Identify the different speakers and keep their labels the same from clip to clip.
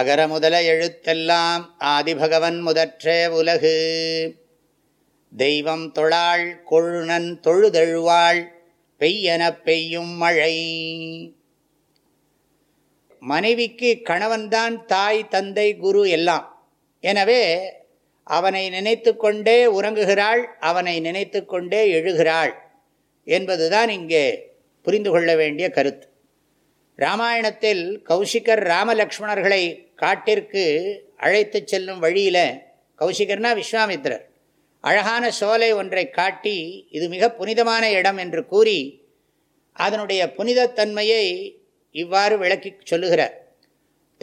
Speaker 1: அகர முதல எழுத்தெல்லாம் ஆதிபகவன் முதற்றே உலகு தெய்வம் தொழாள் கொழுணன் தொழுதழுவாள் பெய்யன பெய்யும் மழை மனைவிக்கு கணவன்தான் தாய் தந்தை குரு எல்லாம் எனவே அவனை நினைத்து கொண்டே உறங்குகிறாள் அவனை நினைத்து கொண்டே எழுகிறாள் என்பதுதான் இங்கே புரிந்து கொள்ள வேண்டிய கருத்து ராமாயணத்தில் கௌஷிகர் ராமலக்ஷ்மணர்களை காட்டிற்கு அழைத்து செல்லும் வழியில் கௌஷிகர்னா விஸ்வாமித்ரர் அழகான சோலை ஒன்றை காட்டி இது மிக புனிதமான இடம் என்று கூறி அதனுடைய புனிதத்தன்மையை இவ்வாறு விளக்கி சொல்லுகிறார்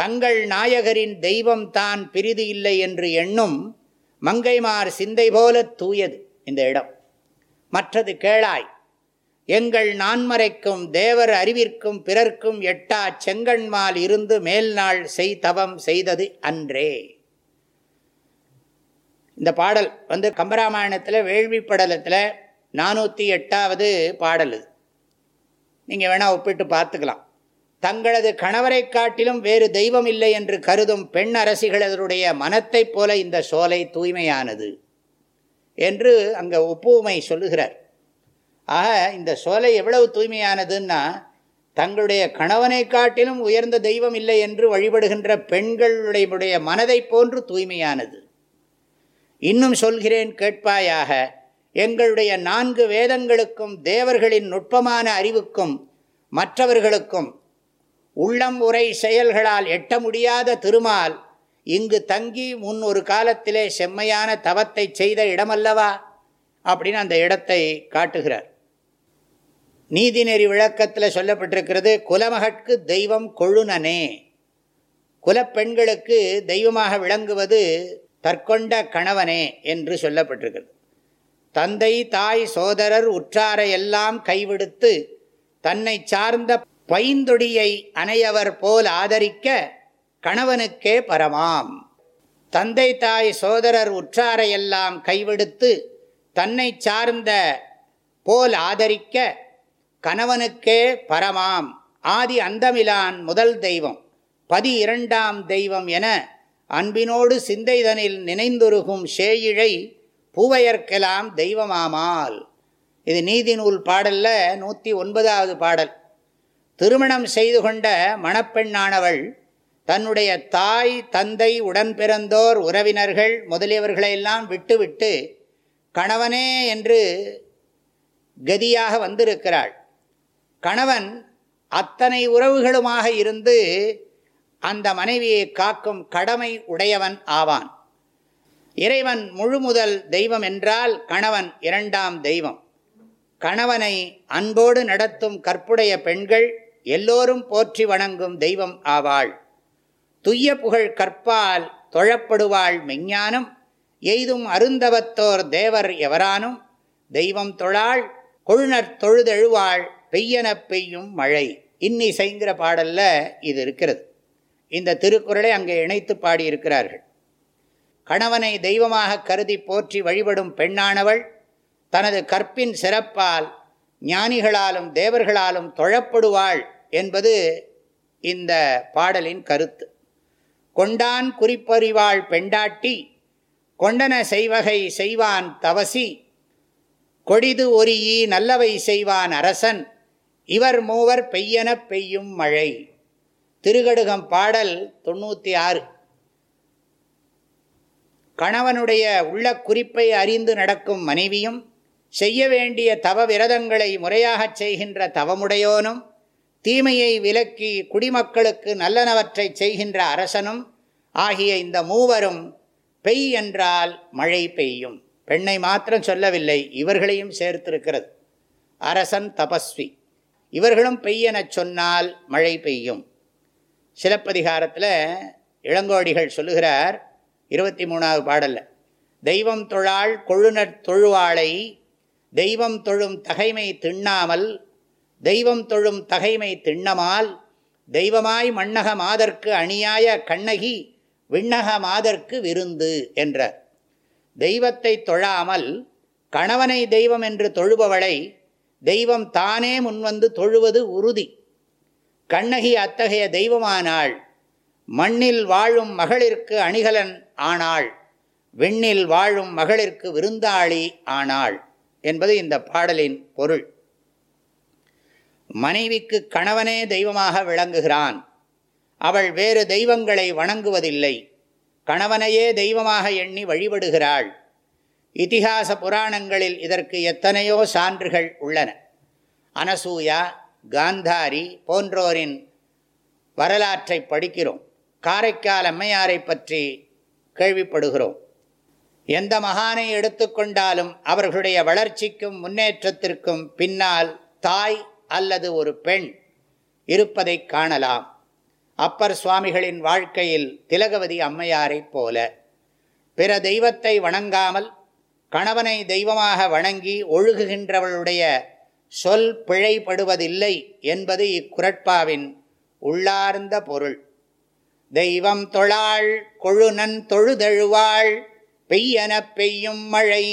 Speaker 1: தங்கள் நாயகரின் தெய்வம் தான் பிரிது இல்லை என்று எண்ணும் மங்கைமார் சிந்தை போல தூயது இந்த இடம் மற்றது கேளாய் எங்கள் நான்மறைக்கும் தேவர் அறிவிற்கும் பிறர்க்கும் எட்டா செங்கண்மால் இருந்து மேல்நாள் செய் தவம் செய்தது அன்றே இந்த பாடல் வந்து கம்பராமாயணத்தில் வேள்வி படலத்தில் நானூற்றி எட்டாவது பாடல் இது நீங்கள் வேணால் ஒப்பிட்டு பார்த்துக்கலாம் தங்களது கணவரை காட்டிலும் வேறு தெய்வம் இல்லை என்று கருதும் பெண் அரசிகளருடைய மனத்தைப் போல இந்த சோலை தூய்மையானது என்று அங்கே ஒப்புமை சொல்லுகிறார் ஆக இந்த சோலை எவ்வளவு தூய்மையானதுன்னா தங்களுடைய கணவனை காட்டிலும் உயர்ந்த தெய்வம் இல்லை என்று வழிபடுகின்ற பெண்களுடைய மனதை போன்று தூய்மையானது இன்னும் சொல்கிறேன் கேட்பாயாக எங்களுடைய நான்கு வேதங்களுக்கும் தேவர்களின் நுட்பமான அறிவுக்கும் மற்றவர்களுக்கும் உள்ளம் உரை செயல்களால் எட்ட முடியாத திருமால் இங்கு தங்கி முன் ஒரு காலத்திலே செம்மையான தவத்தை செய்த இடமல்லவா அப்படின்னு அந்த இடத்தை காட்டுகிறார் நீதிநெறி விளக்கத்தில் சொல்லப்பட்டிருக்கிறது குலமகற்கு தெய்வம் கொழுனனே குலப்பெண்களுக்கு தெய்வமாக விளங்குவது தற்கொண்ட கணவனே என்று சொல்லப்பட்டிருக்கிறது தந்தை தாய் சோதரர் உற்றாரையெல்லாம் கைவிடுத்து தன்னை சார்ந்த பைந்தொடியை அணையவர் போல் ஆதரிக்க கணவனுக்கே பரமாம் தந்தை தாய் சோதரர் உற்றாரையெல்லாம் கைவிடுத்து தன்னை சார்ந்த போல் ஆதரிக்க கணவனுக்கே பரமாம் ஆதி அந்தமிலான் முதல் தெய்வம் பதி இரண்டாம் தெய்வம் என அன்பினோடு சிந்தைதனில் நினைந்துருகும் சேயிழை பூவையற்கலாம் தெய்வமாமால் இது நீதி நூல் பாடலில் நூற்றி ஒன்பதாவது பாடல் திருமணம் செய்து கொண்ட மணப்பெண்ணானவள் தன்னுடைய தாய் தந்தை உடன் பிறந்தோர் உறவினர்கள் முதலியவர்களையெல்லாம் விட்டுவிட்டு கணவனே என்று கதியாக வந்திருக்கிறாள் கணவன் அத்தனை உறவுகளுமாக இருந்து அந்த மனைவியை காக்கும் கடமை உடையவன் ஆவான் இறைவன் முழுமுதல் தெய்வம் என்றால் கணவன் இரண்டாம் தெய்வம் கணவனை அன்போடு நடத்தும் கற்புடைய பெண்கள் எல்லோரும் போற்றி வணங்கும் தெய்வம் ஆவாள் துய்ய புகழ் கற்பால் தொழப்படுவாள் மெஞ்ஞானம் எய்தும் அருந்தவத்தோர் தேவர் எவரானும் தெய்வம் தொழாள் கொழுநர் தொழுதெழுவாள் பெய்யன பெய்யும் மழை இன்னிசைங்கிற பாடலில் இது இருக்கிறது இந்த திருக்குறளை அங்கே இணைத்து பாடியிருக்கிறார்கள் கணவனை தெய்வமாக கருதி போற்றி வழிபடும் பெண்ணானவள் தனது கற்பின் சிறப்பால் ஞானிகளாலும் தேவர்களாலும் தொழப்படுவாள் என்பது இந்த பாடலின் கருத்து கொண்டான் குறிப்பறிவாள் பெண்டாட்டி கொண்டன செய்வகை செய்வான் தவசி கொடிது ஒரியி நல்லவை செய்வான் அரசன் இவர் மூவர் பெய்யன பெய்யும் மழை திருகடுகம் பாடல் தொண்ணூற்றி ஆறு கணவனுடைய உள்ள குறிப்பை அறிந்து நடக்கும் மனைவியும் செய்ய வேண்டிய தவ விரதங்களை முறையாகச் செய்கின்ற தவமுடையோனும் தீமையை விலக்கி குடிமக்களுக்கு நல்லனவற்றை செய்கின்ற அரசனும் ஆகிய இந்த மூவரும் பெய் என்றால் மழை பெய்யும் பெண்ணை மாத்திரம் சொல்லவில்லை இவர்களையும் சேர்த்திருக்கிறது அரசன் தபஸ்வி இவர்களும் பெய்யெனச் சொன்னால் மழை பெய்யும் சிலப்பதிகாரத்தில் இளங்கோடிகள் சொல்லுகிறார் இருபத்தி மூணாவது பாடலில் தெய்வம் தொழாள் கொழுநர் தொழுவாளை தெய்வம் தொழும் தகைமை திண்ணாமல் தெய்வம் தொழும் தகைமை திண்ணமால் தெய்வமாய் மண்ணக மாதற்கு அணியாய கண்ணகி விண்ணக மாதற்கு விருந்து என்றார் தெய்வத்தை தொழாமல் கணவனை தெய்வம் என்று தொழுபவளை தெய்வம் தானே முன்வந்து தொழுவது உறுதி கண்ணகி அத்தகைய தெய்வமானாள் மண்ணில் வாழும் மகளிற்கு அணிகலன் ஆனாள் விண்ணில் வாழும் மகளிற்கு விருந்தாளி ஆனாள் என்பது இந்த பாடலின் பொருள் மனைவிக்கு கணவனே தெய்வமாக விளங்குகிறான் அவள் வேறு தெய்வங்களை வணங்குவதில்லை கணவனையே தெய்வமாக எண்ணி வழிபடுகிறாள் இத்திஹாச புராணங்களில் இதற்கு எத்தனையோ சான்றுகள் உள்ளன அனசூயா காந்தாரி போன்றோரின் வரலாற்றை படிக்கிறோம் காரைக்கால் அம்மையாரை பற்றி கேள்விப்படுகிறோம் எந்த மகானை எடுத்துக்கொண்டாலும் அவர்களுடைய வளர்ச்சிக்கும் முன்னேற்றத்திற்கும் பின்னால் தாய் அல்லது ஒரு பெண் இருப்பதை காணலாம் அப்பர் சுவாமிகளின் வாழ்க்கையில் திலகவதி அம்மையாரைப் போல பிற தெய்வத்தை வணங்காமல் கணவனை தெய்வமாக வணங்கி ஒழுகுகின்றவளுடைய சொல் பிழைப்படுவதில்லை என்பது இக்குரட்பாவின் உள்ளார்ந்த பொருள் தெய்வம் தொழாள் கொழுநன் தொழுதழுவாள் பெய்யன பெய்யும் மழை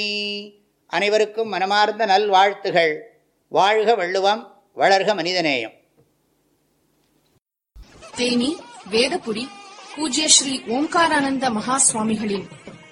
Speaker 1: அனைவருக்கும் மனமார்ந்த நல்வாழ்த்துகள் வாழ்க வள்ளுவம் வளர்க மனிதநேயம் தேனி வேதபுடி பூஜ்ய ஸ்ரீ ஓம்காரானந்த மகா சுவாமிகளின்